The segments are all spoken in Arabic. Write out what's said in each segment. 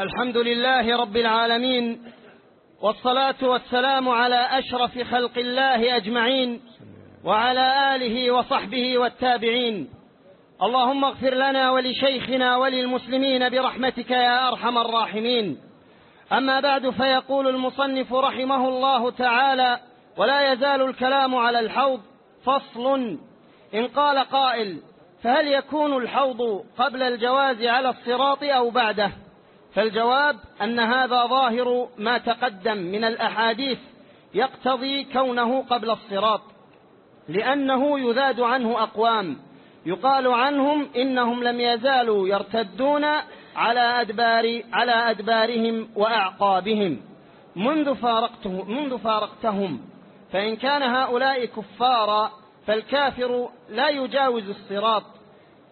الحمد لله رب العالمين والصلاة والسلام على أشرف خلق الله أجمعين وعلى آله وصحبه والتابعين. اللهم اغفر لنا ولشيخنا وللمسلمين برحمتك يا أرحم الراحمين. أما بعد فيقول المصنف رحمه الله تعالى ولا يزال الكلام على الحوض فصل. إن قال قائل فهل يكون الحوض قبل الجواز على الصراط أو بعده؟ فالجواب أن هذا ظاهر ما تقدم من الأحاديث يقتضي كونه قبل الصراط لأنه يذاد عنه أقوام يقال عنهم إنهم لم يزالوا يرتدون على أدبار على أدبارهم وأعقابهم. منذ فارقته منذ فارقتهم فإن كان هؤلاء كفارا فالكافر لا يجاوز الصراط.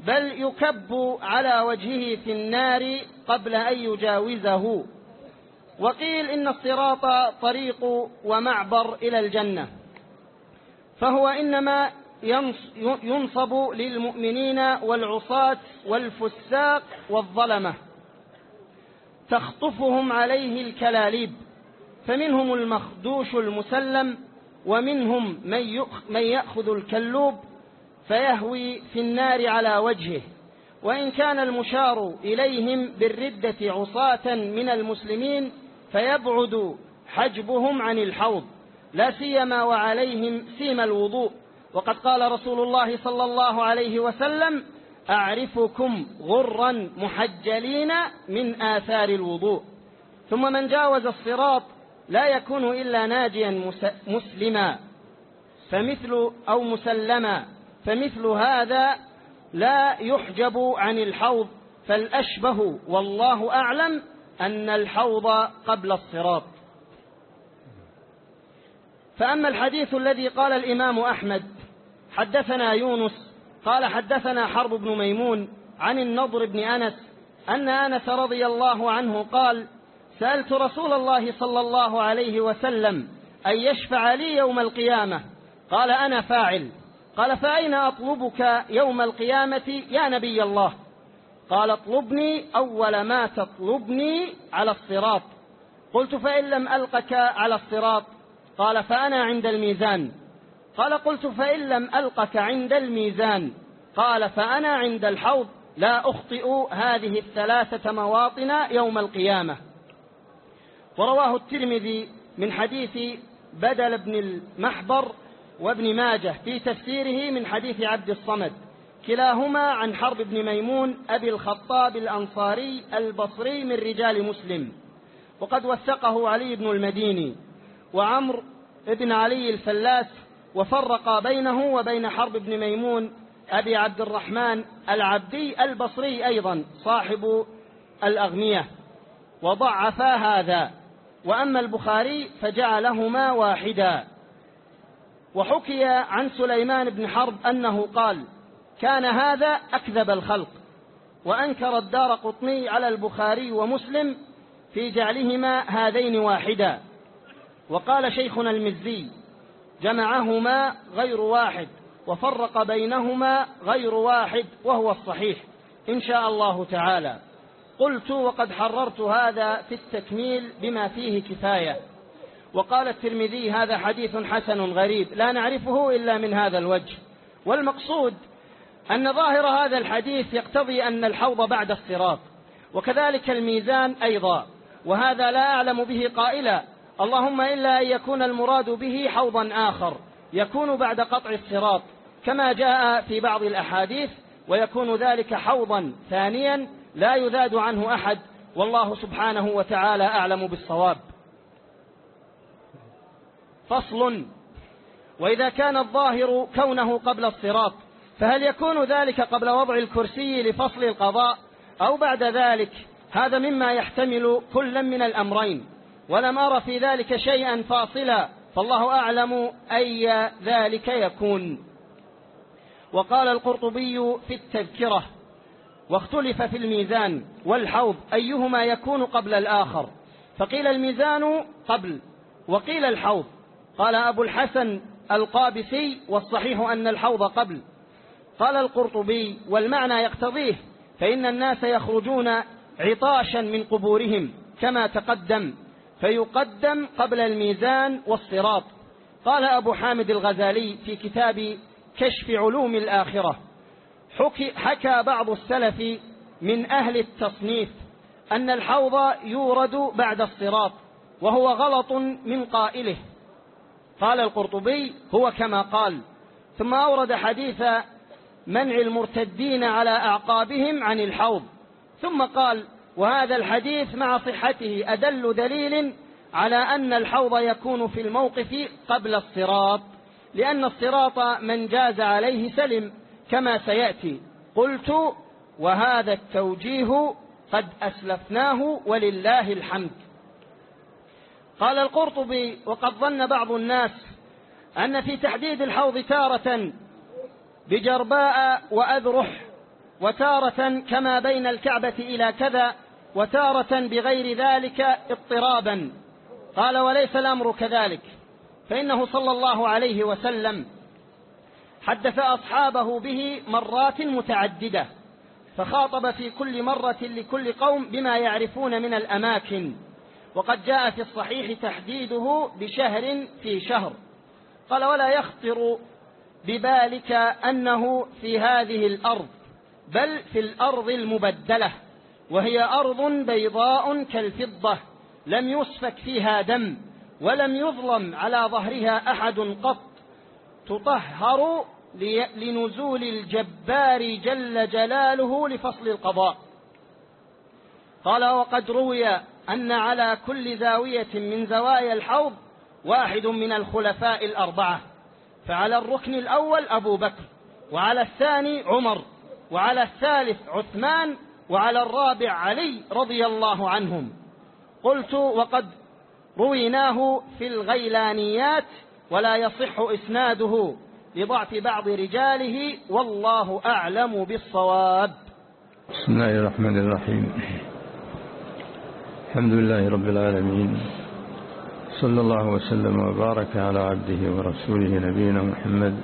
بل يكب على وجهه في النار قبل أن يجاوزه. وقيل إن الصراط طريق ومعبر إلى الجنة. فهو إنما ينصب للمؤمنين والعصاة والفساق والظلمة. تخطفهم عليه الكلاليب. فمنهم المخدوش المسلم ومنهم من يأخذ الكلوب فيهوي في النار على وجهه وإن كان المشار إليهم بالردة عصاة من المسلمين فيبعد حجبهم عن الحوض لا سيما وعليهم سيم الوضوء. وقد قال رسول الله صلى الله عليه وسلم أعرفكم غرا محجلين من آثار الوضوء. ثم من جاوز الصراط لا يكون إلا ناجيا مسلما فمثل أو مسلما. فمثل هذا لا يحجب عن الحوض فالأشبه والله أعلم أن الحوض قبل الصراط. فأما الحديث الذي قال الإمام أحمد حدثنا يونس قال حدثنا حرب بن ميمون عن النضر بن أنس أن أنس رضي الله عنه قال سألت رسول الله صلى الله عليه وسلم أن يشفع لي يوم القيامة؟ قال أنا فاعل. قال فأين أطلبك يوم القيامة يا نبي الله؟ قال اطلبني أول ما تطلبني على الصراط. قلت فإن لم ألقك على الصراط؟ قال فأنا عند الميزان. قال قلت فإن لم ألقك عند الميزان؟ قال فأنا عند الحوض. لا أخطئ هذه الثلاثة مواطن يوم القيامة. ورواه الترمذي من حديث بدل بن المحبر وابن ماجه في تفسيره من حديث عبد الصمد كلاهما عن حرب بن ميمون أبي الخطاب الأنصاري البصري من رجال مسلم. وقد وثقه علي بن المديني وعمر بن علي الفلاس وفرق بينه وبين حرب بن ميمون أبي عبد الرحمن العبدي البصري أيضا صاحب الأغنية. وضعفا هذا وأما البخاري فجعلهما واحدا. وحكي عن سليمان بن حرب أنه قال كان هذا أكذب الخلق وأنكر الدار قطني على البخاري ومسلم في جعلهما هذين واحدا. وقال شيخنا المزي جمعهما غير واحد وفرق بينهما غير واحد وهو الصحيح إن شاء الله تعالى. قلت وقد حررت هذا في التكميل بما فيه كفاية. وقال الترمذي هذا حديث حسن غريب لا نعرفه إلا من هذا الوجه. والمقصود أن ظاهر هذا الحديث يقتضي أن الحوض بعد الصراط وكذلك الميزان أيضا وهذا لا أعلم به قائلا. اللهم إلا أن يكون المراد به حوضا آخر يكون بعد قطع الصراط كما جاء في بعض الأحاديث ويكون ذلك حوضا ثانيا لا يذاد عنه أحد. والله سبحانه وتعالى أعلم بالصواب. فصل. وإذا كان الظاهر كونه قبل الصراط فهل يكون ذلك قبل وضع الكرسي لفصل القضاء؟ أو بعد ذلك هذا مما يحتمل كلا من الأمرين. ولم أرى في ذلك شيئا فاصلا فالله أعلم أي ذلك يكون. وقال القرطبي في التذكرة واختلف في الميزان والحوض أيهما يكون قبل الآخر؟ فقيل الميزان قبل وقيل الحوض قال أبو الحسن القابسي والصحيح أن الحوض قبل. قال القرطبي والمعنى يقتضيه فإن الناس يخرجون عطاشا من قبورهم كما تقدم فيقدم قبل الميزان والصراط. قال أبو حامد الغزالي في كتاب كشف علوم الآخرة حكى بعض السلف من أهل التصنيف أن الحوض يورد بعد الصراط وهو غلط من قائله. قال القرطبي هو كما قال. ثم أورد حديث منع المرتدين على أعقابهم عن الحوض. ثم قال وهذا الحديث مع صحته أدل دليل على أن الحوض يكون في الموقف قبل الصراط لأن الصراط من جاز عليه سلم كما سيأتي. قلت وهذا التوجيه قد أسلفناه ولله الحمد. قال القرطبي وقد ظن بعض الناس أن في تحديد الحوض تارة بجرباء وأذرح وتارة كما بين الكعبة إلى كذا وتارة بغير ذلك اضطرابا. قال وليس الأمر كذلك. فإنه صلى الله عليه وسلم حدث أصحابه به مرات متعددة فخاطب في كل مرة لكل قوم بما يعرفون من الأماكن. وقد جاء في الصحيح تحديده بشهر في شهر. قال ولا يخطر ببالك أنه في هذه الأرض بل في الأرض المبدلة وهي أرض بيضاء كالفضة لم يسفك فيها دم ولم يظلم على ظهرها أحد قط تطهر لنزول الجبار جل جلاله لفصل القضاء. قال وقد روي أن على كل زاوية من زوايا الحوض واحد من الخلفاء الأربعة. فعلى الركن الأول أبو بكر وعلى الثاني عمر وعلى الثالث عثمان وعلى الرابع علي رضي الله عنهم. قلت وقد رويناه في الغيلانيات ولا يصح إسناده لضعف بعض رجاله والله أعلم بالصواب. بسم الله الرحمن الرحيم. الحمد لله رب العالمين. صلى الله وسلم وبارك على عبده ورسوله نبينا محمد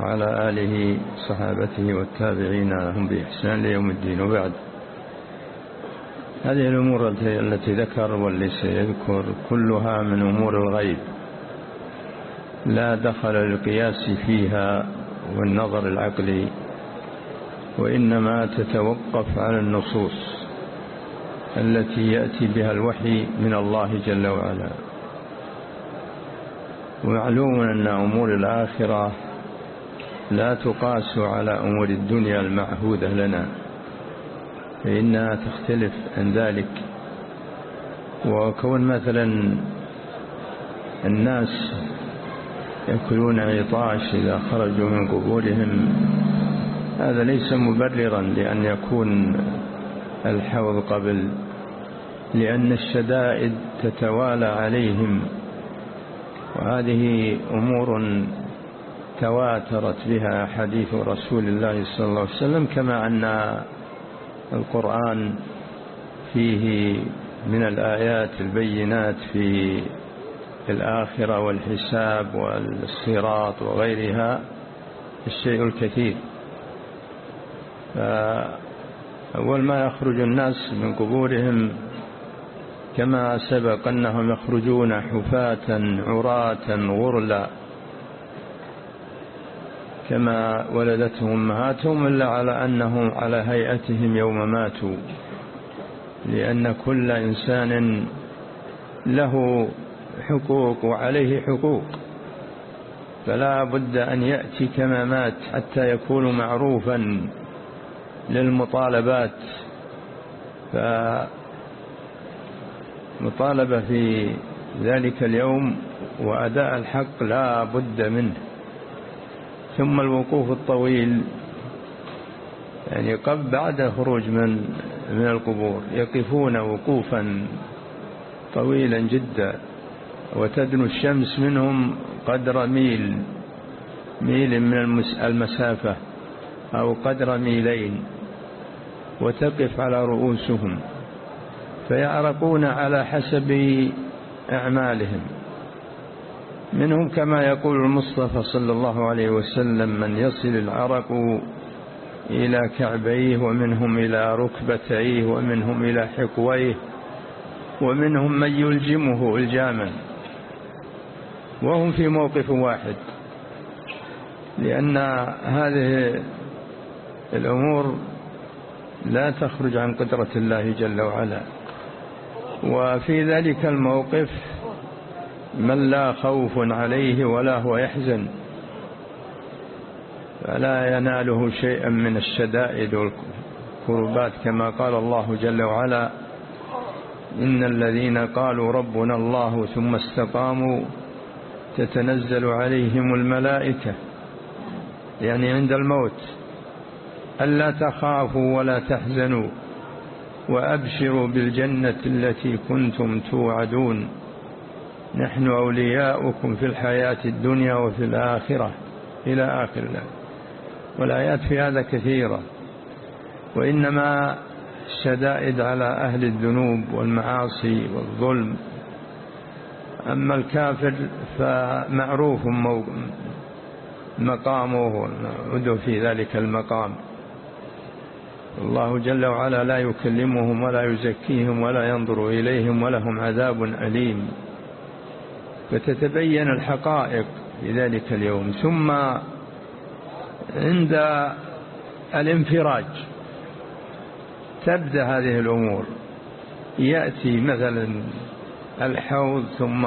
وعلى آله صحابته والتابعين لهم بإحسان ليوم الدين. وبعد هذه الأمور التي ذكر واللي سيذكر كلها من أمور الغيب. لا دخل للقياس فيها والنظر العقلي وإنما تتوقف على النصوص. التي يأتي بها الوحي من الله جل وعلا. ومعلوم أن أمور الآخرة لا تقاس على أمور الدنيا المعهودة لنا فإنها تختلف عن ذلك. وكون مثلا الناس يأكلون عطاش إذا خرجوا من قبورهم هذا ليس مبررا لأن يكون الحوض قبل لأن الشدائد تتوالى عليهم وهذه أمور تواترت بها حديث رسول الله صلى الله عليه وسلم كما أن القرآن فيه من الآيات البينات في الآخرة والحساب والصراط وغيرها الشيء الكثير. فأول ما يخرج الناس من قبورهم كما سبق أنهم يخرجون حفاة عراة غرلا. كما ولدتهم أمهاتهم إلا على أنهم على هيئتهم يوم ماتوا. لأن كل إنسان له حقوق وعليه حقوق. فلا بد أن يأتي كما مات حتى يكون معروفا للمطالبات. فمطالبة في ذلك اليوم وأداء الحق لا بد منه. ثم الوقوف الطويل يعني قبل بعد خروج من من القبور يقفون وقوفا طويلا جدا وتدنو الشمس منهم قدر ميل ميل من المسافة أو قدر ميلين وتقف على رؤوسهم. فيعرقون على حسب أعمالهم. منهم كما يقول المصطفى صلى الله عليه وسلم من يصل العرق إلى كعبيه ومنهم إلى ركبتيه ومنهم إلى حقويه ومنهم من يلجمه إلجاما. وهم في موقف واحد لأن هذه الأمور لا تخرج عن قدرة الله جل وعلا. وفي ذلك الموقف من لا خوف عليه ولا هو يحزن فلا يناله شيئا من الشدائد والكربات كما قال الله جل وعلا إن الذين قالوا ربنا الله ثم استقاموا تتنزل عليهم الملائكة يعني عند الموت ألا تخافوا ولا تحزنوا. وأبشروا بالجنة التي كنتم توعدون. نحن أولياؤكم في الحياة الدنيا وفي الآخرة. إلى آخر الله والآيات في هذا كثيرة. وإنما الشدائد على أهل الذنوب والمعاصي والظلم. أما الكافر فمعروف مقامه ودوا في ذلك المقام. الله جل وعلا لا يكلمهم ولا يزكيهم ولا ينظر إليهم ولهم عذاب أليم. فتتبين الحقائق في ذلك اليوم. ثم عند الانفراج تبدأ هذه الأمور. يأتي مثلا الحوض ثم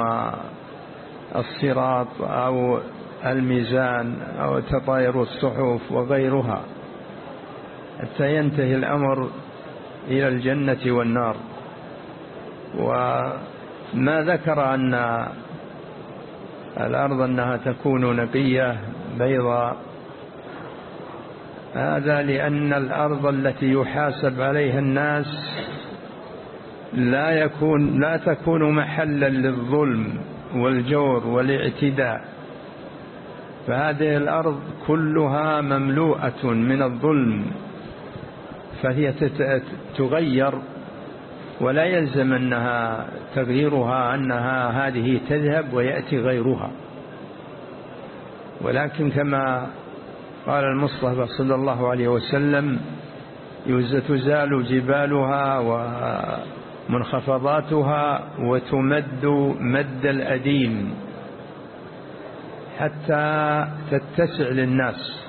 الصراط أو الميزان أو تطاير الصحف وغيرها. حتى ينتهي الأمر إلى الجنة والنار. وما ذكر أن الأرض أنها تكون نقية بيضاء هذا لأن الأرض التي يحاسب عليها الناس لا يكون لا تكون محلا للظلم والجور والاعتداء. فهذه الأرض كلها مملوءة من الظلم. فهي تغير ولا يلزم أنها تغييرها أنها هذه تذهب ويأتي غيرها. ولكن كما قال المصطفى صلى الله عليه وسلم تزال جبالها ومنخفضاتها وتمد مد الأديم حتى تتسع للناس.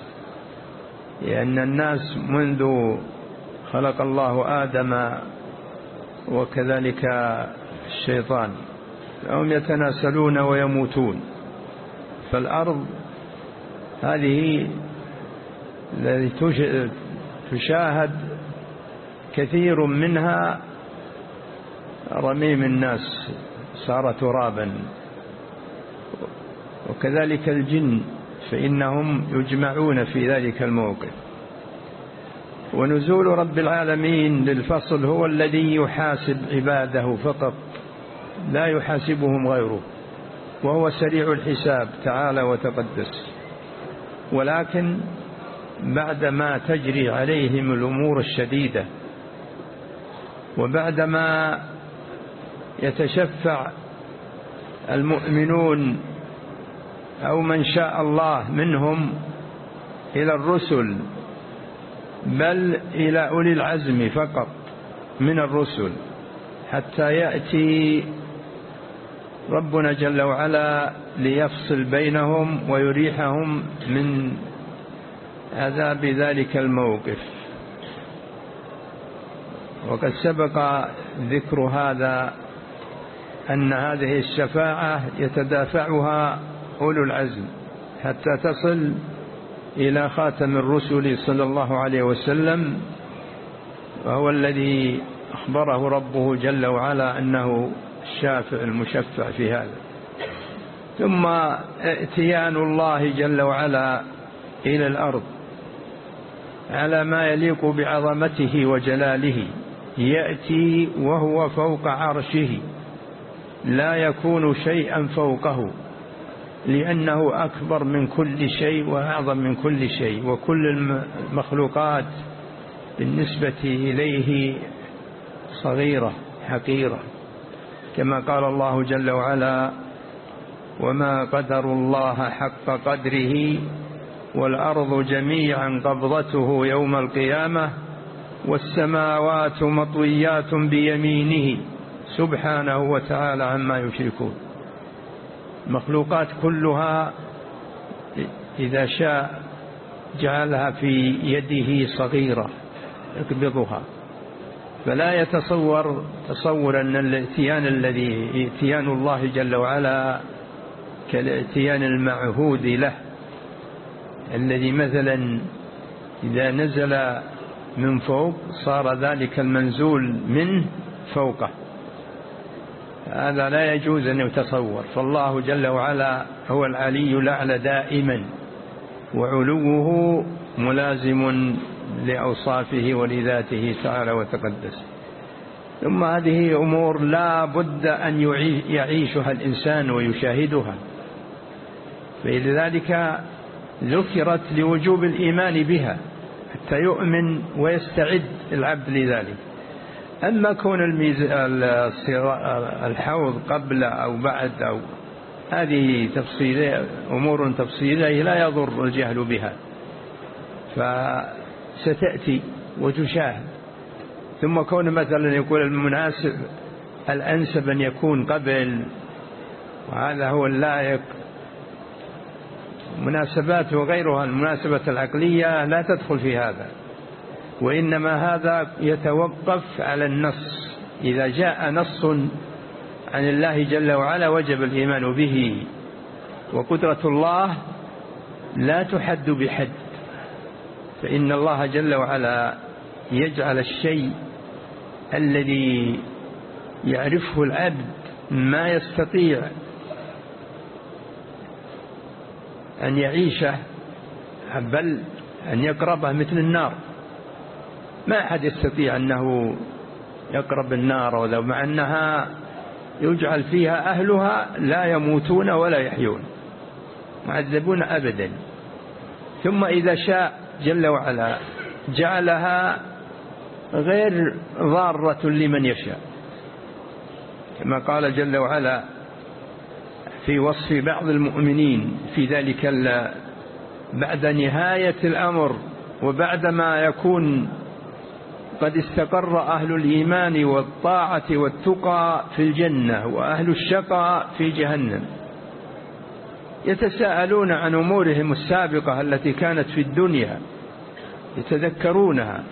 لأن الناس منذ خلق الله آدم وكذلك الشيطان. هم يتناسلون ويموتون. فالأرض هذه التي تشاهد كثير منها رميم الناس صار ترابا. وكذلك الجن فإنهم يجمعون في ذلك الموقف. ونزول رب العالمين للفصل هو الذي يحاسب عباده فقط لا يحاسبهم غيره وهو سريع الحساب تعالى وتقدس. ولكن بعدما تجري عليهم الأمور الشديدة وبعدما يتشفع المؤمنون أو من شاء الله منهم إلى الرسل بل إلى أولي العزم فقط من الرسل حتى يأتي ربنا جل وعلا ليفصل بينهم ويريحهم من عذاب ذلك الموقف. وقد سبق ذكر هذا أن هذه الشفاعة يتدافعها أولو العزم حتى تصل إلى خاتم الرسل صلى الله عليه وسلم وهو الذي أخبره ربه جل وعلا أنه الشافع المشفع في هذا. ثم ائتيان الله جل وعلا إلى الأرض على ما يليق بعظمته وجلاله يأتي وهو فوق عرشه لا يكون شيئا فوقه. لأنه أكبر من كل شيء وأعظم من كل شيء وكل المخلوقات بالنسبة إليه صغيرة حقيرة. كما قال الله جل وعلا وما قدر الله حق قدره والأرض جميعا قبضته يوم القيامة والسماوات مطويات بيمينه. سبحانه وتعالى عما يشركون. المخلوقات كلها إذا شاء جعلها في يده صغيرة يقبضها فلا يتصور تصور أن الاتيان الذي اتيان الله جل وعلا كالاتيان المعهود له الذي مثلا إذا نزل من فوق صار ذلك المنزول منه فوقه. هذا لا يجوز أن يتصور. فالله جل وعلا هو العلي الأعلى دائما وعلوه ملازم لأوصافه ولذاته تعالى وتقدس. ثم هذه أمور لا بد أن يعيشها الإنسان ويشاهدها. فلذلك ذكرت لوجوب الإيمان بها حتى يؤمن ويستعد العبد لذلك. أما كون الحوض قبل أو بعد أو هذه تفصيلية أمور تفصيلية لا يضر الجهل بها. فستأتي وتشاهد. ثم كون مثلا يقول المناسب الأنسب أن يكون قبل وهذا هو اللائق. مناسبات وغيرها المناسبة العقلية لا تدخل في هذا. وإنما هذا يتوقف على النص. إذا جاء نص عن الله جل وعلا وجب الإيمان به. وقدرة الله لا تحد بحد. فإن الله جل وعلا يجعل الشيء الذي يعرفه العبد ما يستطيع أن يعيشه بل أن يقربه مثل النار. ما أحد يستطيع أنه يقرب النار ولو مع أنها يجعل فيها أهلها لا يموتون ولا يحيون معذبون أبدا. ثم إذا شاء جل وعلا جعلها غير ضارة لمن يشاء. كما قال جل وعلا في وصف بعض المؤمنين في ذلك بعد نهاية الأمر وبعدما يكون قد استقر أهل الإيمان والطاعة والتقى في الجنة وأهل الشقى في جهنم. يتساءلون عن أمورهم السابقة التي كانت في الدنيا يتذكرونها.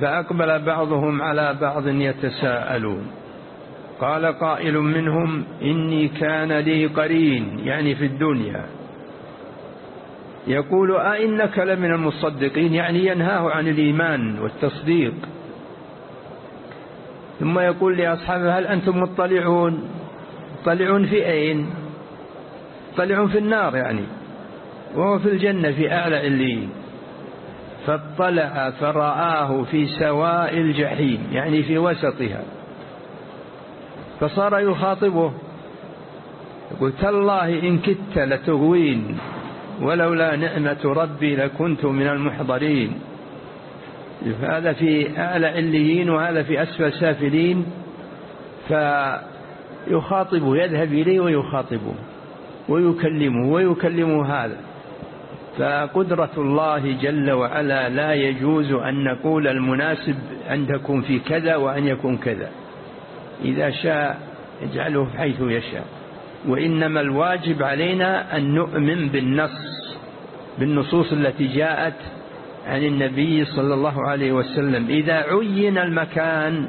فأقبل بعضهم على بعض يتساءلون. قال قائل منهم إني كان لي قرين يعني في الدنيا. يقول أئنك لمن المصدقين يعني ينهاه عن الإيمان والتصديق. ثم يقول لأصحابه هل أنتم مطلعون؟ مطلعون في أين؟ مطلعون في النار يعني وهو في الجنة في أعلى عليين. فاطلع فرآه في سواء الجحيم يعني في وسطها. فصار يخاطبه يقول تالله إن كدت لتغوين. ولولا نعمة ربي لكنت من المحضرين. هذا في أعلى عليين وهذا في أسفل سافلين فيخاطبه يذهب إليه ويخاطبه ويكلمه ويكلمه هذا. فقدرة الله جل وعلا لا يجوز أن نقول المناسب أن تكون في كذا وأن يكون كذا. إذا شاء يجعله حيث يشاء. وإنما الواجب علينا أن نؤمن بالنص بالنصوص التي جاءت عن النبي صلى الله عليه وسلم. إذا عين المكان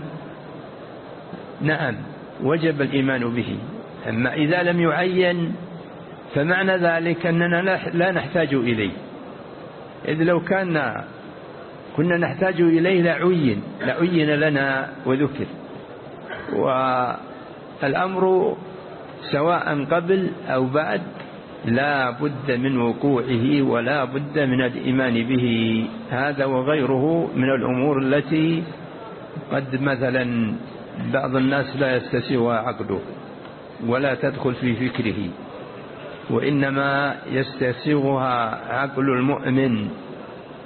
نعم وجب الإيمان به. أما إذا لم يعين فمعنى ذلك أننا لا نحتاج إليه. إذ لو كان كنا نحتاج إليه لعين لعين لنا وذكر. والأمر سواء قبل أو بعد لا بد من وقوعه ولا بد من الإيمان به. هذا وغيره من الأمور التي قد مثلا بعض الناس لا يستسوى عقله ولا تدخل في فكره وإنما يستسيغها عقل المؤمن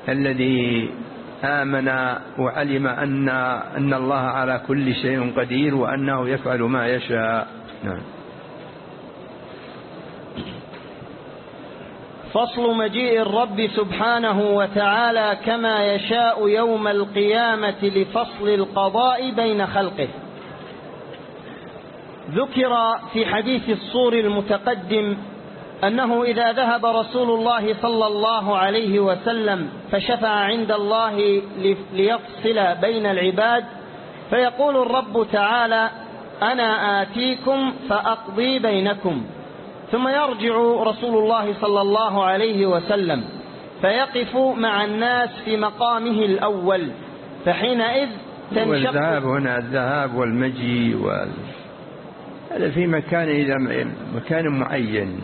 الذي آمن وعلم أن, أن الله على كل شيء قدير وأنه يفعل ما يشاء. نعم. فصل مجيء الرب سبحانه وتعالى كما يشاء يوم القيامة لفصل القضاء بين خلقه. ذكر في حديث الصور المتقدم أنه إذا ذهب رسول الله صلى الله عليه وسلم فشفع عند الله ليفصل بين العباد فيقول الرب تعالى أنا آتيكم فأقضي بينكم. ثم يرجع رسول الله صلى الله عليه وسلم فيقف مع الناس في مقامه الأول فحينئذ والذهاب هنا الذهاب والمجيء وال... هذا في مكان إلى مكان معين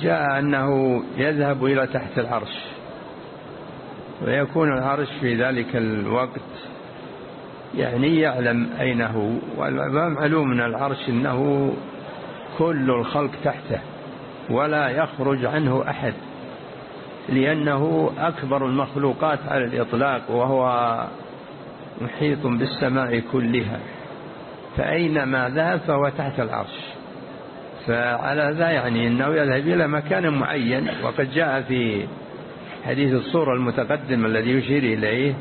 جاء أنه يذهب إلى تحت العرش ويكون العرش في ذلك الوقت يعني يعلم أين هو والمعلوم من العرش أنه كل الخلق تحته ولا يخرج عنه أحد لأنه أكبر المخلوقات على الإطلاق وهو محيط بالسماء كلها. فأينما ذهب فهو تحت العرش. فعلى ذا يعني أنه يذهب إلى مكان معين. وقد جاء في حديث الصورة المتقدم الذي يشير إليه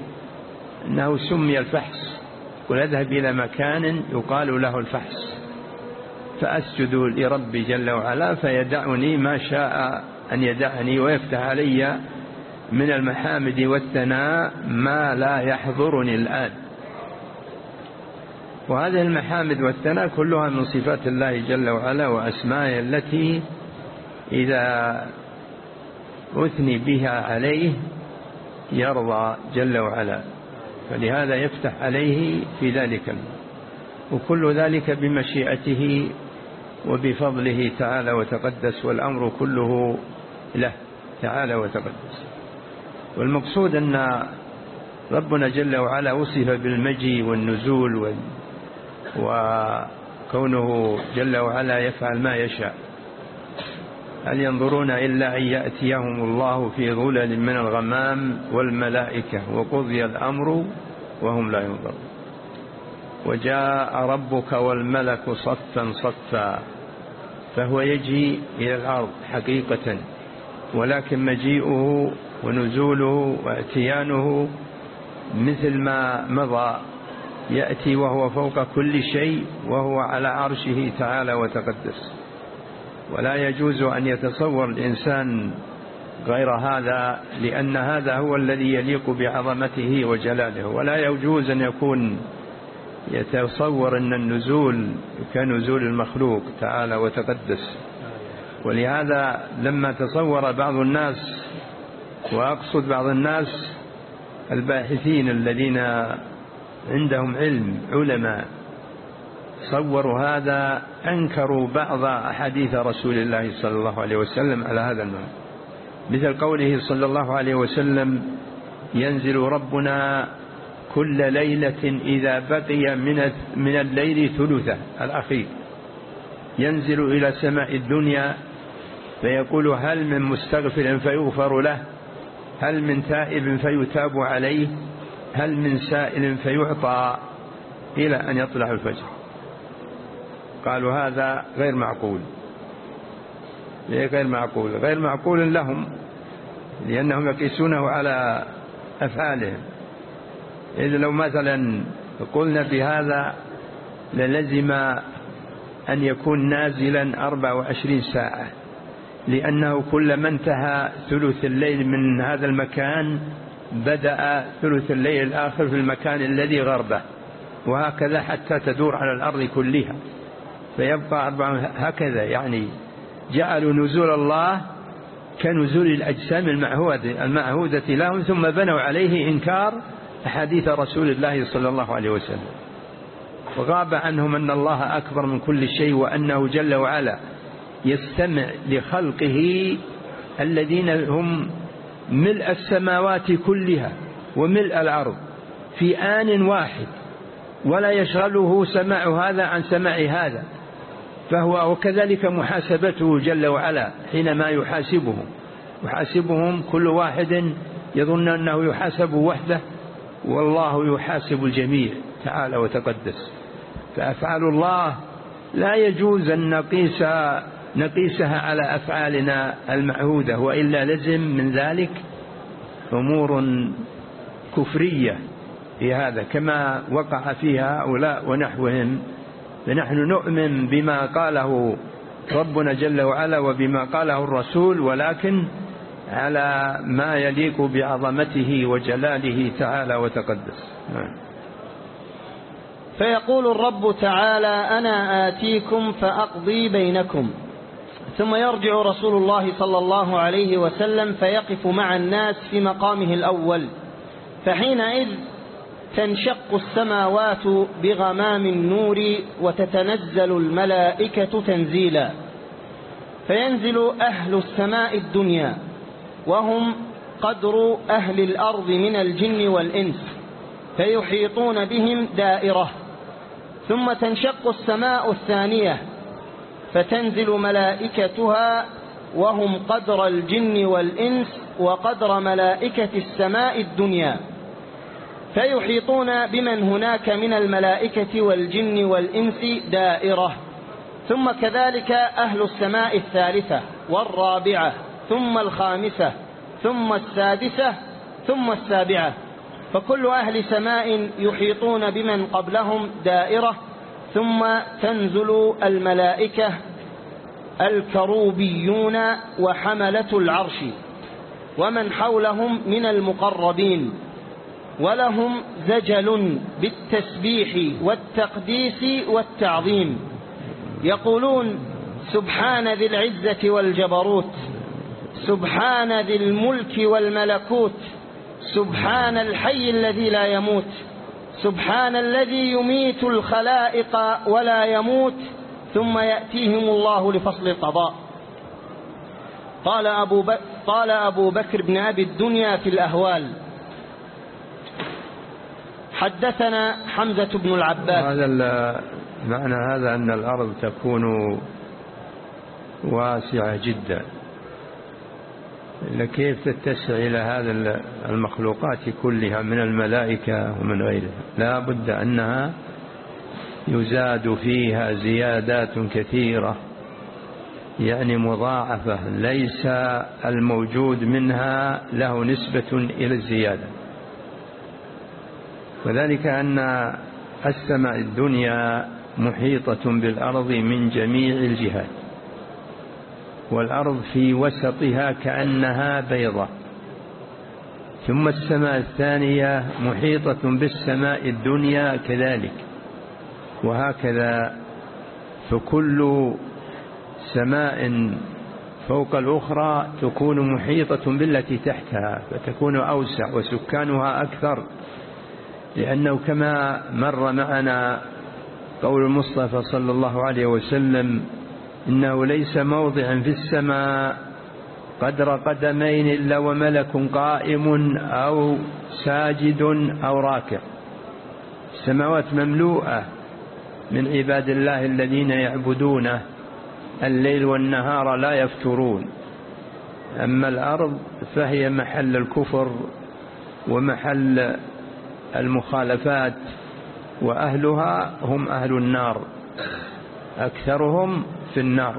أنه سمي الفحص ويذهب إلى مكان يقال له الفحص. فأسجد لربي جل وعلا فيدعني ما شاء أن يدعني ويفتح علي من المحامد والثناء ما لا يحضرني الآن. وهذه المحامد والثناء كلها من صفات الله جل وعلا وأسمائه التي إذا أثني بها عليه يرضى جل وعلا. فلهذا يفتح عليه في ذلك. وكل ذلك بمشيئته وبفضله تعالى وتقدس والأمر كله له تعالى وتقدس. والمقصود أن ربنا جل وعلا وصف بالمجي والنزول وكونه جل وعلا يفعل ما يشاء. هل ينظرون إلا أن يأتيهم الله في ظلل من الغمام والملائكة وقضي الأمر وهم لا ينظرون. وجاء ربك والملك صفا صفا فهو يجي إلى الأرض حقيقة ولكن مجيئه ونزوله واتيانه مثل ما مضى يأتي وهو فوق كل شيء وهو على عرشه تعالى وتقدس. ولا يجوز أن يتصور الإنسان غير هذا لأن هذا هو الذي يليق بعظمته وجلاله ولا يجوز أن يكون يتصور أن النزول كنزول المخلوق تعالى وتقدس. ولهذا لما تصور بعض الناس وأقصد بعض الناس الباحثين الذين عندهم علم علماء صوروا هذا أنكروا بعض أحاديث رسول الله صلى الله عليه وسلم على هذا المعنى مثل قوله صلى الله عليه وسلم ينزل ربنا كل ليلة إذا بقي من من الليل ثلثه الأخير. ينزل إلى سماء الدنيا فيقول هل من مستغفر فيغفر له هل من تائب فيتاب عليه هل من سائل فيعطى إلى أن يطلع الفجر. قالوا هذا غير معقول. غير معقول؟ غير معقول لهم لأنهم يقيسونه على أفعالهم. إذا لو مثلا قلنا بهذا للزم أن يكون نازلا 24 ساعة لأنه كلما انتهى ثلث الليل من هذا المكان بدأ ثلث الليل الآخر في المكان الذي غربه وهكذا حتى تدور على الأرض كلها. فيبقى أربع هكذا يعني جعلوا نزول الله كنزول الأجسام المعهودة, المعهودة لهم ثم بنوا عليه إنكار أحاديث رسول الله صلى الله عليه وسلم. وغاب عنهم أن الله أكبر من كل شيء وأنه جل وعلا يستمع لخلقه الذين هم ملء السماوات كلها وملء الأرض في آن واحد ولا يشغله سماع هذا عن سماع هذا. فهو وكذلك محاسبته جل وعلا حينما يحاسبهم. يحاسبهم كل واحد يظن أنه يحاسب وحده والله يحاسب الجميع تعالى وتقدس. فأفعال الله لا يجوز أن نقيس نقيسها على أفعالنا المعهودة وإلا لزم من ذلك أمور كفرية في هذا كما وقع فيها هؤلاء ونحوهم. فنحن نؤمن بما قاله ربنا جل وعلا وبما قاله الرسول ولكن على ما يليق بعظمته وجلاله تعالى وتقدس. نعم. فيقول الرب تعالى أنا آتيكم فأقضي بينكم. ثم يرجع رسول الله صلى الله عليه وسلم فيقف مع الناس في مقامه الأول. فحينئذ تنشق السماوات بغمام النور وتتنزل الملائكة تنزيلا. فينزل أهل السماء الدنيا. وهم قدر أهل الأرض من الجن والإنس فيحيطون بهم دائرة ثم تنشق السماء الثانية فتنزل ملائكتها وهم قدر الجن والإنس وقدر ملائكة السماء الدنيا. فيحيطون بمن هناك من الملائكة والجن والإنس دائرة ثم كذلك أهل السماء الثالثة والرابعة. ثم الخامسة ثم السادسة ثم السابعة. فكل أهل سماء يحيطون بمن قبلهم دائرة ثم تنزل الملائكة الكروبيون وحملة العرش. ومن حولهم من المقربين. ولهم زجل بالتسبيح والتقديس والتعظيم. يقولون سبحان ذي العزة والجبروت. سبحان ذي الملك والملكوت سبحان الحي الذي لا يموت سبحان الذي يميت الخلائق ولا يموت ثم يأتيهم الله لفصل القضاء. قال أبو, بك قال أبو بكر بن أبي الدنيا في الأهوال. حدثنا حمزة بن العباس. هذا معنى هذا أن الأرض تكون واسعة جدا. كيف تتسع إلى هذا المخلوقات كلها من الملائكة ومن غيرها؟ لا بد أنها يزاد فيها زيادات كثيرة يعني مضاعفة ليس الموجود منها له نسبة إلى الزيادة. وذلك أن السماء الدنيا محيطة بالأرض من جميع الجهات. والأرض في وسطها كأنها بيضة. ثم السماء الثانية محيطة بالسماء الدنيا كذلك. وهكذا فكل سماء فوق الأخرى تكون محيطة بالتي تحتها فتكون أوسع وسكانها أكثر. لأنه كما مر معنا قول المصطفى صلى الله عليه وسلم إنه ليس موضع في السماء قدر قدمين إلا وملك قائم أو ساجد أو راكع. السماوات مملوءة من عباد الله الذين يعبدونه الليل والنهار لا يفترون. أما الأرض فهي محل الكفر ومحل المخالفات وأهلها هم أهل النار. أكثرهم في النار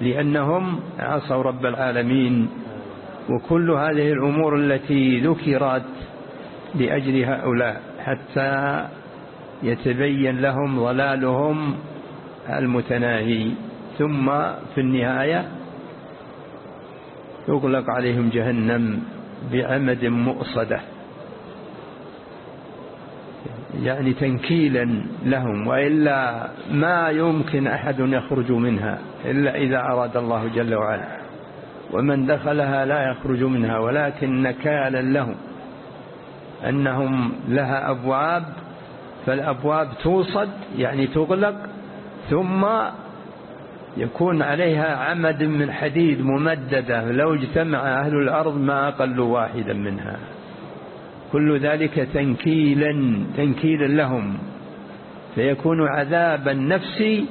لأنهم عصوا رب العالمين. وكل هذه الأمور التي ذكرت لأجل هؤلاء حتى يتبين لهم ضلالهم المتناهي. ثم في النهاية يغلق عليهم جهنم بعمد مؤصدة. يعني تنكيلا لهم وإلا ما يمكن أحد يخرج منها إلا إذا أراد الله جل وعلا. ومن دخلها لا يخرج منها ولكن نكالا لهم أنهم لها أبواب فالأبواب توصد يعني تغلق ثم يكون عليها عمد من حديد ممددة. لو اجتمع أهل الأرض ما أقلوا واحدا منها. كل ذلك تنكيلا تنكيلا لهم. فيكون عذابا نفسي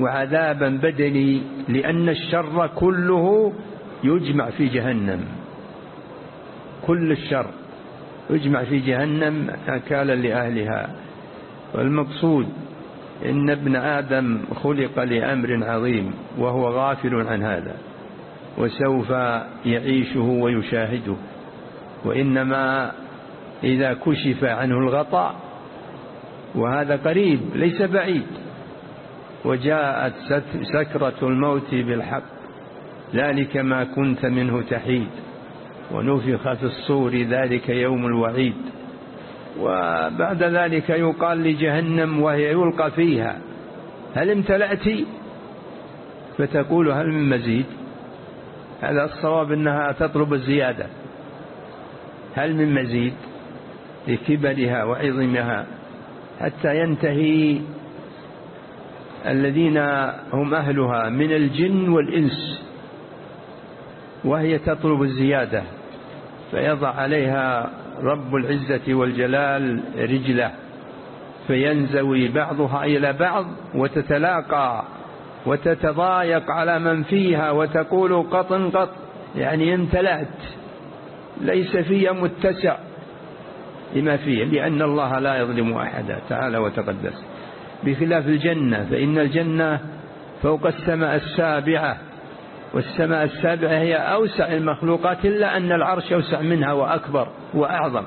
وعذابا بدني لأن الشر كله يجمع في جهنم. كل الشر يجمع في جهنم أكالا لأهلها. والمقصود إن ابن آدم خلق لأمر عظيم وهو غافل عن هذا وسوف يعيشه ويشاهده. وإنما إذا كشف عنه الغطاء وهذا قريب ليس بعيد. وجاءت سكرة الموت بالحق ذلك ما كنت منه تحيد. ونفخ في الصور ذلك يوم الوعيد. وبعد ذلك يقال لجهنم وهي يلقى فيها. هل امتلأت؟ فتقول هل من مزيد؟ هذا الصواب أنها تطلب الزيادة. هل من مزيد؟ لكبرها وعظمها حتى ينتهي الذين هم أهلها من الجن والإنس وهي تطلب الزيادة فيضع عليها رب العزة والجلال رجله فينزوي بعضها إلى بعض وتتلاقى وتتضايق على من فيها وتقول قط قط يعني امتلأت ليس في متسع. لما فيه لأن الله لا يظلم أحدا تعالى وتقدس. بخلاف الجنة فإن الجنة فوق السماء السابعة والسماء السابعة هي أوسع المخلوقات إلا أن العرش أوسع منها وأكبر وأعظم.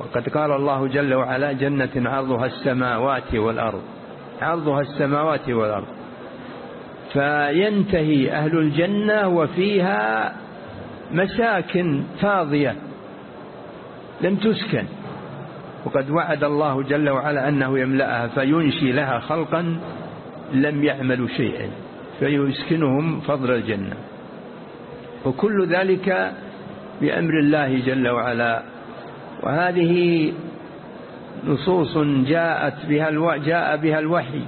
وقد قال الله جل وعلا جنة عرضها السماوات والأرض عرضها السماوات والأرض. فينتهي أهل الجنة وفيها مساكن فاضية. لم تسكن. وقد وعد الله جل وعلا أنه يملأها فينشي لها خلقا لم يعملوا شيئا فيسكنهم فضل الجنة. وكل ذلك بأمر الله جل وعلا. وهذه نصوص جاءت بها. جاء بها الوحي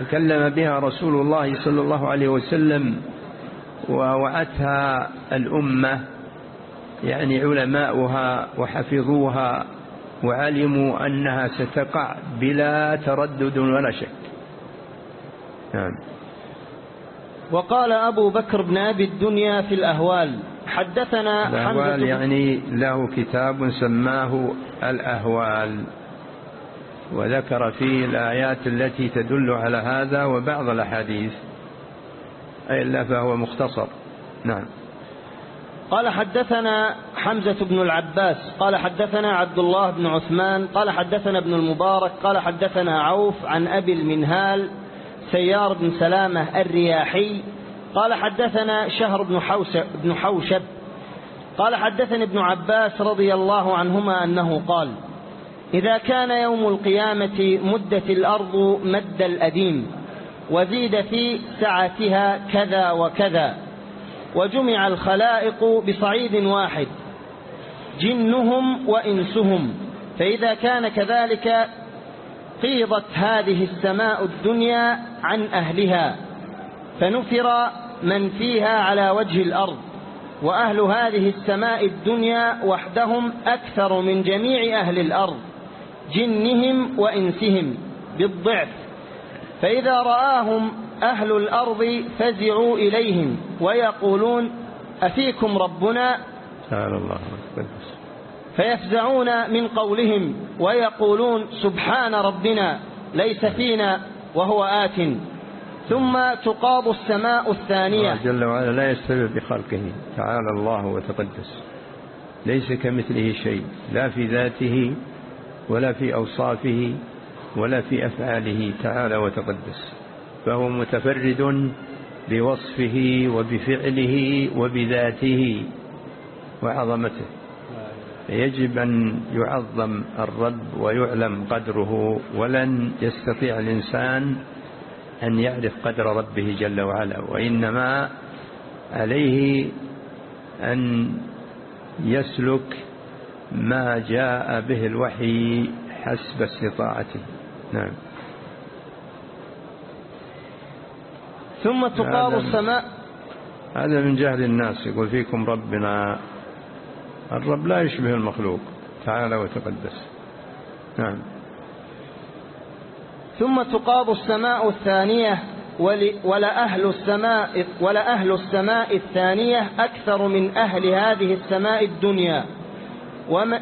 تكلم بها رسول الله صلى الله عليه وسلم ووعتها الأمة. يعني علماؤها وحفظوها وعلموا أنها ستقع بلا تردد ولا شك. نعم. وقال أبو بكر بن أبي الدنيا في الأهوال حدثنا الأهوال يعني له كتاب سماه الأهوال وذكر فيه الآيات التي تدل على هذا وبعض الأحاديث أي إلا فهو مختصر. نعم. قال حدثنا حمزة بن العباس قال حدثنا عبد الله بن عثمان قال حدثنا ابن المبارك قال حدثنا عوف عن أبي المنهال سيار بن سلامة الرياحي قال حدثنا شهر بن بن حوشب قال حدثني ابن عباس رضي الله عنهما أنه قال إذا كان يوم القيامة مدت الأرض مد الأديم وزيد في سعتها كذا وكذا وجمع الخلائق بصعيد واحد جنهم وإنسهم. فإذا كان كذلك قيضت هذه السماء الدنيا عن أهلها فنفر من فيها على وجه الأرض. وأهل هذه السماء الدنيا وحدهم أكثر من جميع أهل الأرض جنهم وإنسهم بالضعف. فإذا رآهم أهل الأرض فزعوا إليهم ويقولون أفيكم ربنا؟ تعالى الله فيفزعون من قولهم ويقولون سبحان ربنا ليس فينا وهو آت. ثم تقاض السماء الثانية. الله جل وعلا لا يستوي بخلقه. تعالى الله وتقدس. ليس كمثله شيء. لا في ذاته ولا في أوصافه ولا في أفعاله. تعالى وتقدس. فهو متفرد بوصفه وبفعله وبذاته وعظمته. يجب أن يعظم الرب ويعلم قدره ولن يستطيع الإنسان أن يعرف قدر ربه جل وعلا وإنما عليه أن يسلك ما جاء به الوحي حسب استطاعته. نعم. ثم تقار السماء. هذا من جهل الناس يقول فيكم ربنا. الرب لا يشبه المخلوق تعالى وتقدس. نعم. ثم تقاض السماء الثانية ولا أهل السماء ولا أهل السماء الثانية أكثر من أهل هذه السماء الدنيا.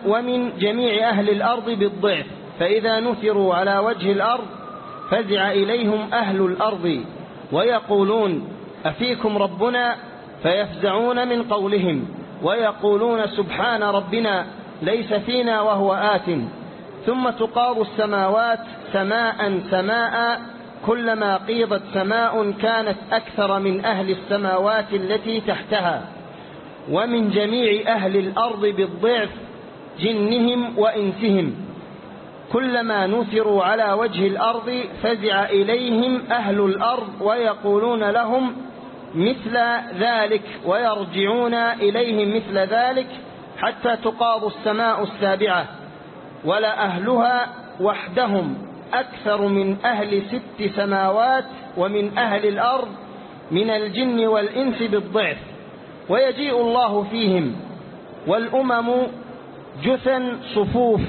ومن جميع أهل الأرض بالضعف. فإذا نثروا على وجه الأرض فزع إليهم أهل الأرض. ويقولون أفيكم ربنا فيفزعون من قولهم ويقولون سبحان ربنا ليس فينا وهو آت ثم تقاض السماوات سماء سماء كلما قيضت سماء كانت أكثر من أهل السماوات التي تحتها ومن جميع أهل الأرض بالضعف جنهم وإنسهم كلما نثروا على وجه الأرض فزع إليهم أهل الأرض ويقولون لهم مثل ذلك ويرجعون إليهم مثل ذلك حتى تقاض السماء السابعة ولا أهلها وحدهم أكثر من أهل ست سماوات ومن أهل الأرض من الجن والإنس بالضعف ويجيء الله فيهم والأمم جثا صفوف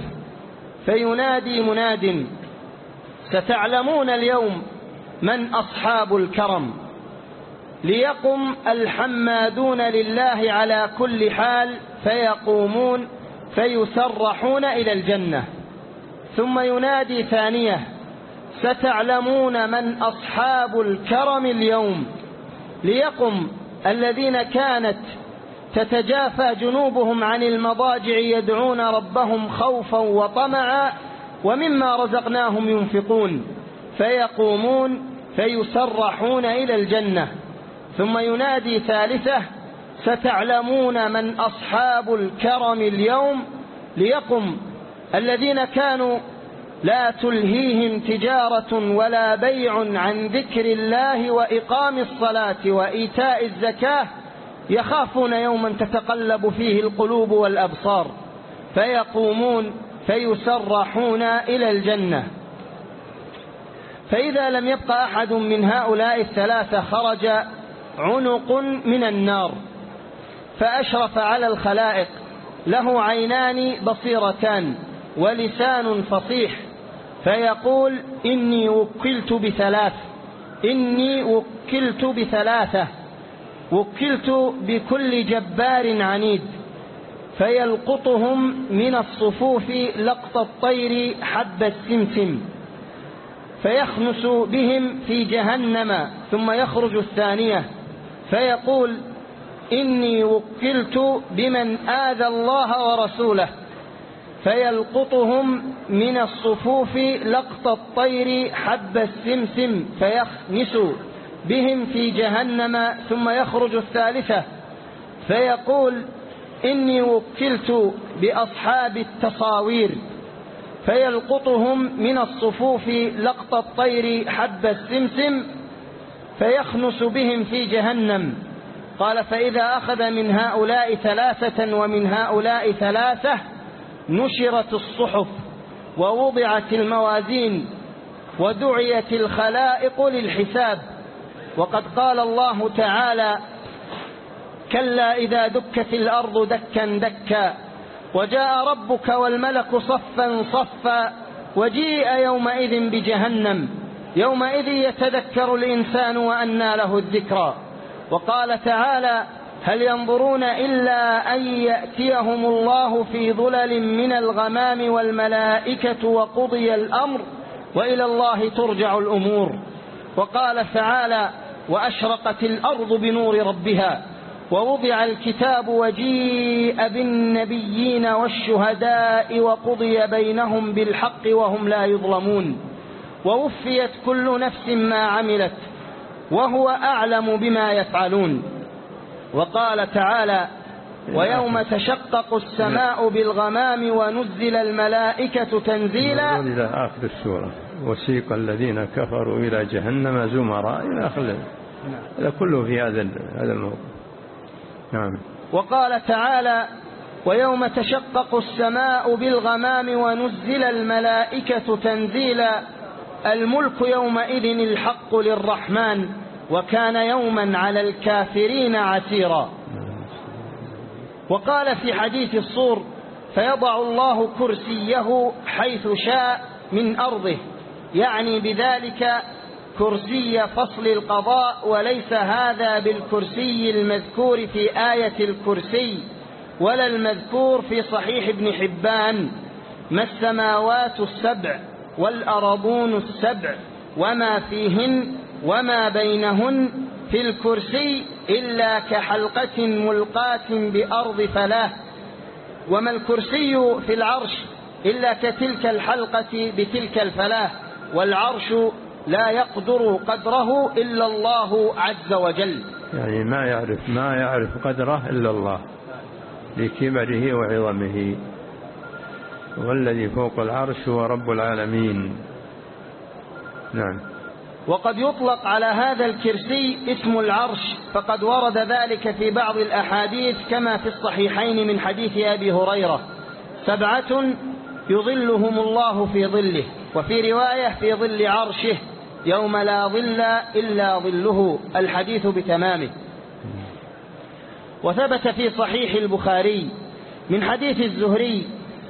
فينادي مناد ستعلمون اليوم من أصحاب الكرم. ليقم الحمادون لله على كل حال فيقومون فيسرحون إلى الجنة. ثم ينادي ثانية ستعلمون من أصحاب الكرم اليوم. ليقم الذين كانت تتجافى جنوبهم عن المضاجع يدعون ربهم خوفا وطمعا ومما رزقناهم ينفقون فيقومون فيسرحون إلى الجنة. ثم ينادي ثالثة ستعلمون من أصحاب الكرم اليوم ليقم الذين كانوا لا تلهيهم تجارة ولا بيع عن ذكر الله وإقام الصلاة وإيتاء الزكاة يخافون يوما تتقلب فيه القلوب والأبصار فيقومون فيسرحون إلى الجنة. فإذا لم يبق أحد من هؤلاء الثلاثة خرج عنق من النار فأشرف على الخلائق له عينان بصيرتان ولسان فصيح فيقول إني وكلت بثلاث إني وكلت بثلاثة. وكلت بكل جبار عنيد فيلقطهم من الصفوف لقط الطير حب السمسم فيخنس بهم في جهنم ثم يخرج الثانية فيقول إني وكلت بمن آذى الله ورسوله فيلقطهم من الصفوف لقط الطير حب السمسم فيخنس بهم في جهنم ثم يخرج الثالثة فيقول إني وكلت بأصحاب التصاوير فيلقطهم من الصفوف لقط الطير حب السمسم فيخنس بهم في جهنم. قال فإذا أخذ من هؤلاء ثلاثة ومن هؤلاء ثلاثة نشرت الصحف ووضعت الموازين ودعيت الخلائق للحساب. وقد قال الله تعالى كلا إذا دكت الأرض دكا دكا وجاء ربك والملك صفا صفا وجيء يومئذ بجهنم يومئذ يتذكر الإنسان وأنى له الذكرى وقال تعالى هل ينظرون إلا أن يأتيهم الله في ظلل من الغمام والملائكة وقضي الأمر وإلى الله ترجع الأمور وقال تعالى وأشرقت الأرض بنور ربها ووضع الكتاب وجيء بالنبيين والشهداء وقضي بينهم بالحق وهم لا يظلمون ووفيت كل نفس ما عملت وهو أعلم بما يفعلون. وقال تعالى ويوم تشقق السماء بالغمام ونزل الملائكة تنزيلا. آخر السورة. وسيق الذين كفروا إلى جهنم زمراء إلى آخر هذا كله في هذا هذا الموضوع. نعم. وقال تعالى ويوم تشقق السماء بالغمام ونزل الملائكة تنزيلا الملك يومئذ الحق للرحمن وكان يوما على الكافرين عسيرا. وقال في حديث الصور فيضع الله كرسيه حيث شاء من أرضه. يعني بذلك كرسي فصل القضاء وليس هذا بالكرسي المذكور في آية الكرسي ولا المذكور في صحيح ابن حبان ما السماوات السبع والأرضون السبع وما فيهن وما بينهن في الكرسي إلا كحلقة ملقاة بأرض فلاه وما الكرسي في العرش إلا كتلك الحلقة بتلك الفلاه والعرش لا يقدر قدره إلا الله عز وجل. يعني ما يعرف ما يعرف قدره إلا الله لكبره وعظمه. والذي فوق العرش هو رب العالمين. نعم. وقد يطلق على هذا الكرسي اسم العرش فقد ورد ذلك في بعض الأحاديث كما في الصحيحين من حديث أبي هريرة. سبعة يظلهم الله في ظله. وفي رواية في ظل عرشه يوم لا ظل إلا ظله الحديث بتمامه. وثبت في صحيح البخاري من حديث الزهري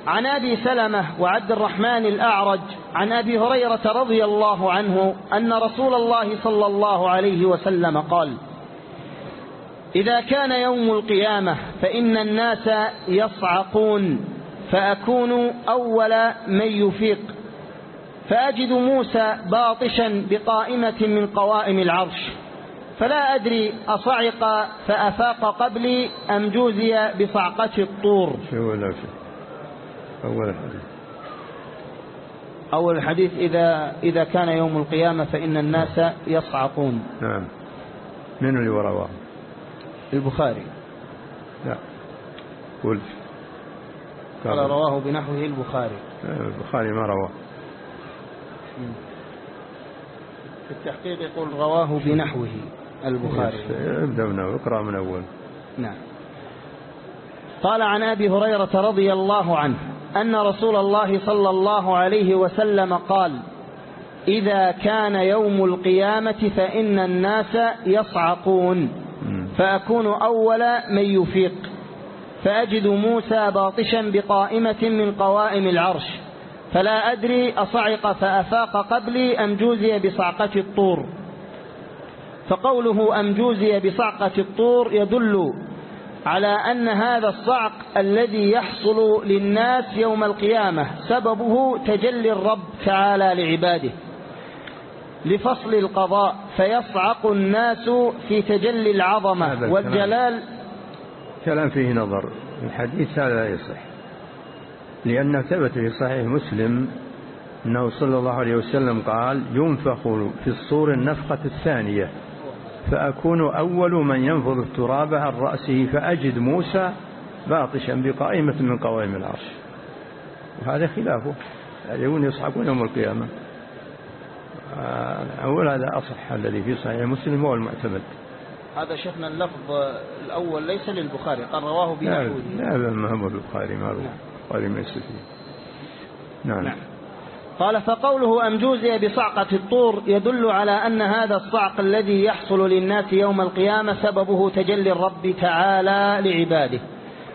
عن أبي سلمة وعبد الرحمن الأعرج عن أبي هريرة رضي الله عنه أن رسول الله صلى الله عليه وسلم قال إذا كان يوم القيامة فإن الناس يصعقون فأكون أول من يفيق. فأجد موسى باطشا بقائمة من قوائم العرش فلا أدري أصعق فأفاق قبلي أم جوزي بصعقة الطور. أول الحديث أول الحديث إذا, إذا كان يوم القيامة فإن الناس يصعقون. نعم. من اللي ورواه؟ البخاري. لا. قل قال رواه بنحوه البخاري. البخاري ما رواه. في التحقيق يقول رواه بنحوه البخاري. ابدأ من أول اقرأ من أول. نعم. قال عن أبي هريرة رضي الله عنه أن رسول الله صلى الله عليه وسلم قال إذا كان يوم القيامة فإن الناس يصعقون. فأكون أول من يفيق. فأجد موسى باطشا بقائمة من قوائم العرش. فلا أدري أصعق فأفاق قبلي أم جوزي بصعقة الطور. فقوله أم جوزي بصعقة الطور يدل على أن هذا الصعق الذي يحصل للناس يوم القيامة سببه تجلي الرب تعالى لعباده. لفصل القضاء فيصعق الناس في تجلي العظمة والجلال. كلام فيه نظر. الحديث هذا لا يصح. لأنه ثبت في صحيح مسلم أنه صلى الله عليه وسلم قال ينفخ في الصور النفخة الثانية فأكون أول من ينفض التراب عن رأسه فأجد موسى باطشا بقائمة من قوائم العرش. وهذا خلافه يقولون يصحبون يوم القيامة. أول هذا أصح الذي في صحيح مسلم هو المعتمد. هذا شيخنا اللفظ الأول ليس للبخاري قال رواه بنحوه. لا لا ما هو البخاري ما رواه البخاري ما يصير نعم, نعم. قال فقوله أمجوزي بصعقة الطور يدل على أن هذا الصعق الذي يحصل للناس يوم القيامة سببه تجلي الرب تعالى لعباده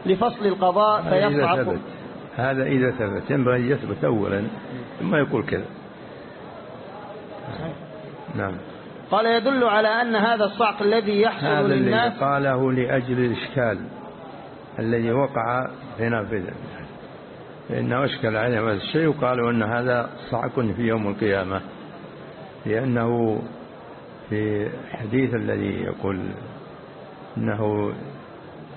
لفصل القضاء فيصعق ثبت. هذا إذا ثبت. ينبغي أن يثبت أولا ثم يقول كذا. نعم. قال يدل على أن هذا الصعق الذي يحصل هذا للناس الذي قاله لأجل الإشكال الذي وقع هنا في فإنه أشكل عليهم هذا الشيء وقالوا أن هذا صعق في يوم القيامة لأنه في الحديث الذي يقول أنه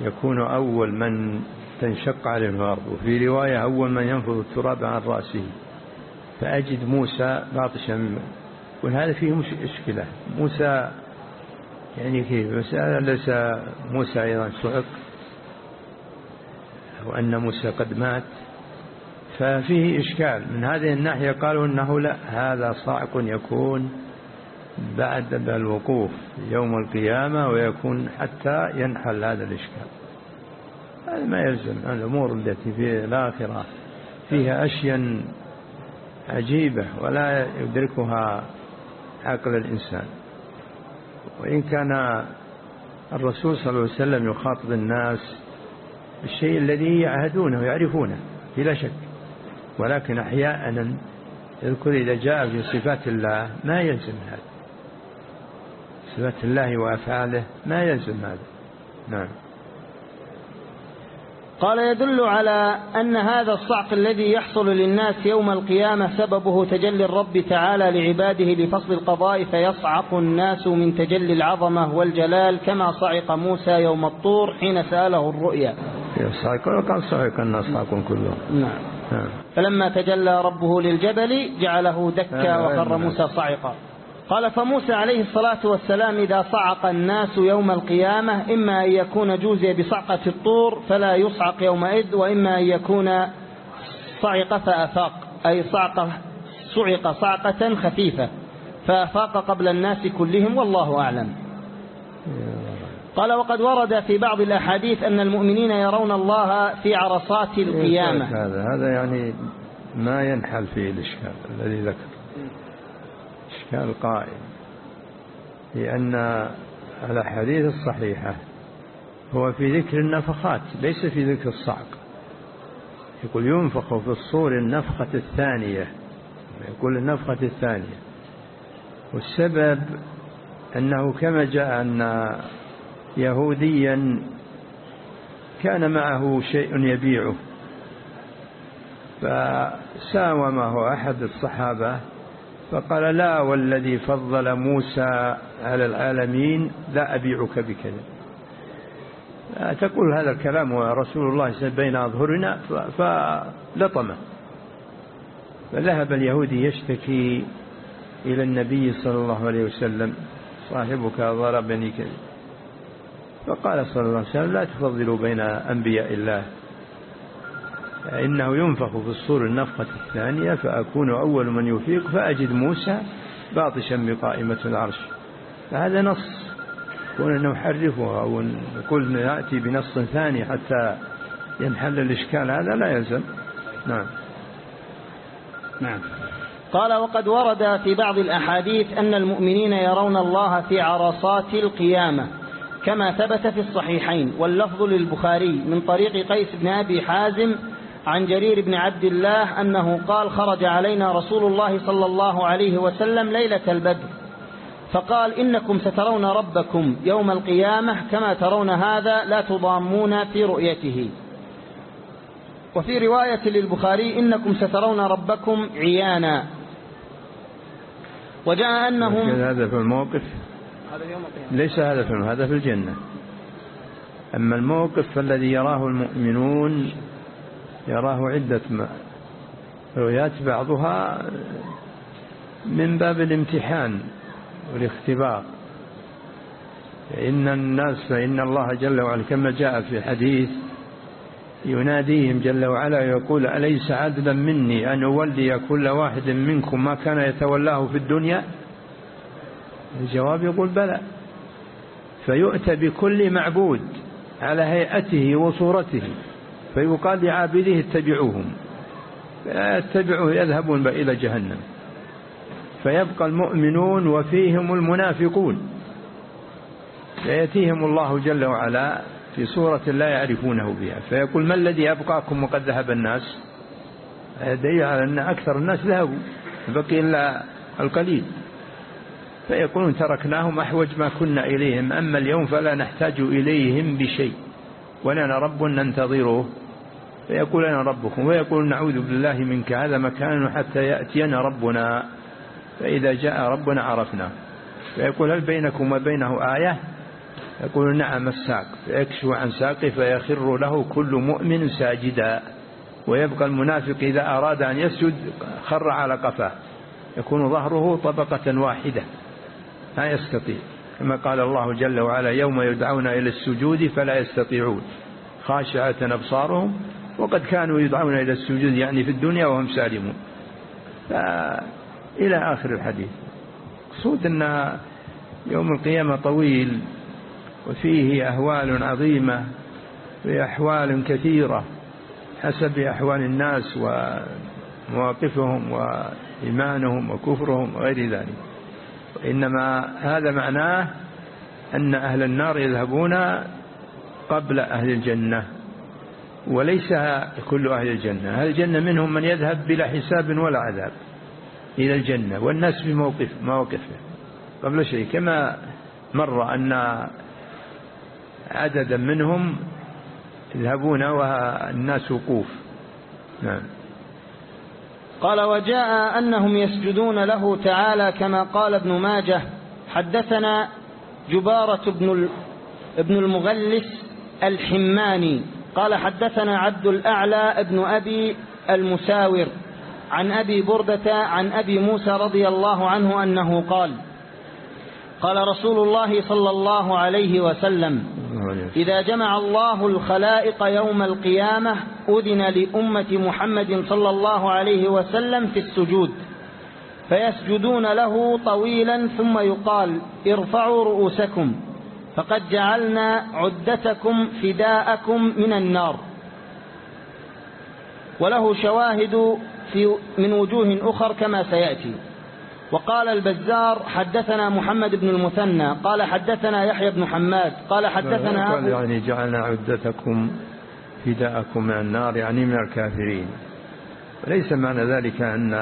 يكون أول من تنشق عليه الأرض وفي رواية أول من ينفض التراب عن رأسه فأجد موسى باطشا وهذا فيه مشكلة موسى يعني كيف؟ مسألة ليس موسى أيضا صعق وأن موسى قد مات. ففيه إشكال. من هذه الناحية قالوا أنه لا هذا صعق يكون بعد الوقوف يوم القيامة ويكون حتى ينحل هذا الإشكال. هذا ما يلزم الأمور التي في الآخرة فيها أشياء عجيبة ولا يدركها عقل الإنسان. وإن كان الرسول صلى الله عليه وسلم يخاطب الناس بالشيء الذي يعهدونه ويعرفونه بلا شك. ولكن أحيانا يذكر إذا جاء في صفات الله ما يلزم هذا. صفات الله وأفعاله ما يلزم هذا. نعم. قال يدل على أن هذا الصعق الذي يحصل للناس يوم القيامة سببه تجلي الرب تعالى لعباده لفصل القضاء فيصعق الناس من تجلي العظمة والجلال كما صعق موسى يوم الطور حين سأله الرؤيا. يصعق وكان صعق الناس صعقون كلهم. نعم. فلما تجلى ربه للجبل جعله دكا وخر موسى صعقا. قال فموسى عليه الصلاة والسلام إذا صعق الناس يوم القيامة إما أن يكون جوزي بصعقة الطور فلا يصعق يومئذ وإما أن يكون صعق فأفاق. أي صعق صعق صعقة خفيفة فأفاق قبل الناس كلهم والله أعلم. قال وقد ورد في بعض الأحاديث أن المؤمنين يرون الله في عرصات القيامة. هذا؟ هذا يعني ما ينحل فيه الإشكال الذي ذكر. إشكال قائم. لأن الأحاديث الصحيحة هو في ذكر النفخات ليس في ذكر الصعق. يقول ينفخ في الصور النفخة الثانية. يقول النفخة الثانية. والسبب أنه كما جاء أن يهوديا كان معه شيء يبيعه فساومه أحد الصحابة فقال لا والذي فضل موسى على العالمين لا أبيعك بكذا. تقول هذا الكلام ورسول الله بين أظهرنا فلطمه فذهب اليهودي يشتكي إلى النبي صلى الله عليه وسلم صاحبك ضربني كذا. فقال صلى الله عليه وسلم لا تفضلوا بين أنبياء الله. إنه ينفخ في الصور النفخة الثانية فأكون أول من يفيق فأجد موسى باطشا بقائمة العرش. فهذا نص. كون نحرفه أو نقول نأتي بنص ثاني حتى ينحل الإشكال هذا لا يلزم. نعم. نعم. قال وقد ورد في بعض الأحاديث أن المؤمنين يرون الله في عرصات القيامة. كما ثبت في الصحيحين واللفظ للبخاري من طريق قيس بن أبي حازم عن جرير بن عبد الله أنه قال خرج علينا رسول الله صلى الله عليه وسلم ليلة البدر فقال إنكم سترون ربكم يوم القيامة كما ترون هذا لا تضامون في رؤيته. وفي رواية للبخاري إنكم سترون ربكم عيانا. وجاء أنهم هذا في الموقف؟ ليس هذا في هذا في الجنة. أما الموقف الذي يراه المؤمنون يراه عدة رؤيات بعضها من باب الامتحان والاختبار. فإن الناس فإن الله جل وعلا كما جاء في حديث يناديهم جل وعلا يقول أليس عدلا مني أن أولي كل واحد منكم ما كان يتولاه في الدنيا؟ الجواب يقول بلى. فيؤتى بكل معبود على هيئته وصورته فيقال لعابديه اتبعوهم. يتبعوه يذهبون إلى جهنم. فيبقى المؤمنون وفيهم المنافقون. فيأتيهم الله جل وعلا في صورة لا يعرفونه بها. فيقول ما الذي أبقاكم وقد ذهب الناس؟ دليل على أن أكثر الناس ذهبوا بقي إلا القليل. فيقولون تركناهم أحوج ما كنا إليهم. أما اليوم فلا نحتاج إليهم بشيء. ولنا رب ننتظره. فيقول أنا ربكم. ويقول نعوذ بالله منك. هذا مكان حتى يأتينا ربنا. فإذا جاء ربنا عرفنا. فيقول هل بينكم وبينه آية؟ يقول نعم الساق. فيكشف عن ساقه فيخر له كل مؤمن ساجدا. ويبقى المنافق إذا أراد أن يسجد خر على قفاه. يكون ظهره طبقة واحدة. لا يستطيع. كما قال الله جل وعلا يوم يدعون إلى السجود فلا يستطيعون. خاشعة أبصارهم وقد كانوا يدعون إلى السجود يعني في الدنيا وهم سالمون. إلى آخر الحديث. قصود أن يوم القيامة طويل وفيه أهوال عظيمة وأحوال كثيرة حسب أحوال الناس ومواقفهم وإيمانهم وكفرهم وغير ذلك. وإنما هذا معناه أن أهل النار يذهبون قبل أهل الجنة وليس كل أهل الجنة. أهل الجنة منهم من يذهب بلا حساب ولا عذاب إلى الجنة والناس في موقف مواقفه قبل شيء كما مر أن عددا منهم يذهبون والناس وقوف. نعم. قال وجاء أنهم يسجدون له تعالى كما قال ابن ماجه. حدثنا جبارة بن المغلس الحماني. قال حدثنا عبد الأعلى ابن أبي المساور عن أبي بردة عن أبي موسى رضي الله عنه أنه قال قال رسول الله صلى الله عليه وسلم إذا جمع الله الخلائق يوم القيامة أذن لأمة محمد صلى الله عليه وسلم في السجود فيسجدون له طويلا ثم يقال ارفعوا رؤوسكم فقد جعلنا عدتكم فداءكم من النار. وله شواهد في من وجوه أخر كما سيأتي. وقال البزار حدثنا محمد بن المثنى قال حدثنا يحيى بن حماد قال حدثنا قال يعني جعلنا عدتكم فداءكم من النار يعني من الكافرين. ليس معنى ذلك أن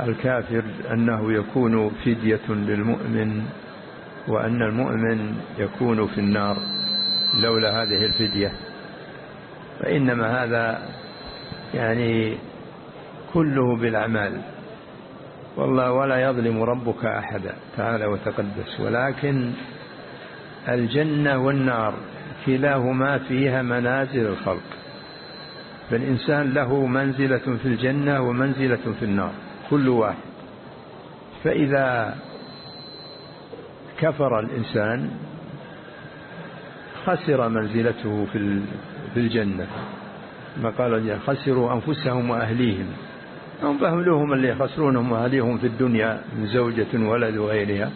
الكافر أنه يكون فدية للمؤمن وأن المؤمن يكون في النار لولا هذه الفدية. فإنما هذا يعني كله بالأعمال. والله ولا يظلم ربك أحدا تعالى وتقدس. ولكن الجنة والنار كلاهما فيها منازل الخلق. فالإنسان له منزلة في الجنة ومنزلة في النار كل واحد. فإذا كفر الإنسان خسر منزلته في الجنة. ما قال خسروا أنفسهم وأهليهم. هم فأهلهم اللي يخسرونهم وأهليهم في الدنيا من زوجة ولد وغيرها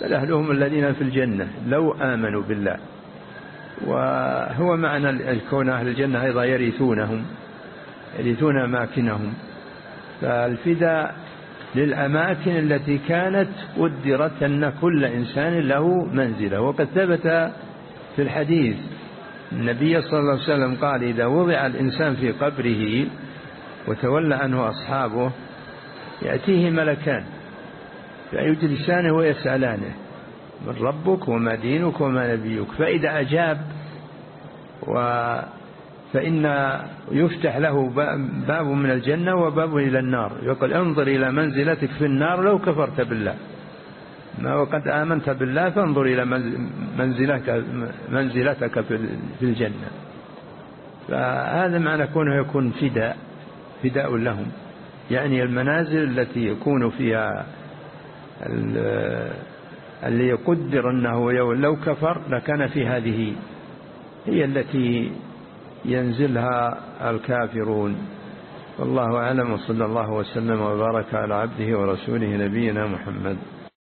بل أهلهم الذين في الجنة لو آمنوا بالله. وهو معنى كون أهل الجنة أيضا يرثونهم يرثون أماكنهم. فالفداء للأماكن التي كانت قدرت أن كل إنسان له منزلة. وقد ثبت في الحديث النبي صلى الله عليه وسلم قال إذا وضع الإنسان في قبره وتولى عنه أصحابه يأتيه ملكان فيجلسانه ويسألانه من ربك وما دينك وما نبيك فإذا أجاب و فإن يفتح له باب من الجنة وباب إلى النار يقول انظر إلى منزلتك في النار لو كفرت بالله ما وقد آمنت بالله فانظر إلى منزلتك, منزلتك في الجنة. فهذا معنى كونه يكون فداء. فداء لهم. يعني المنازل التي يكون فيها اللي يقدر أنه لو كفر لكان في هذه هي التي ينزلها الكافرون. والله أعلم وصلى الله وسلم وبارك على عبده ورسوله نبينا محمد.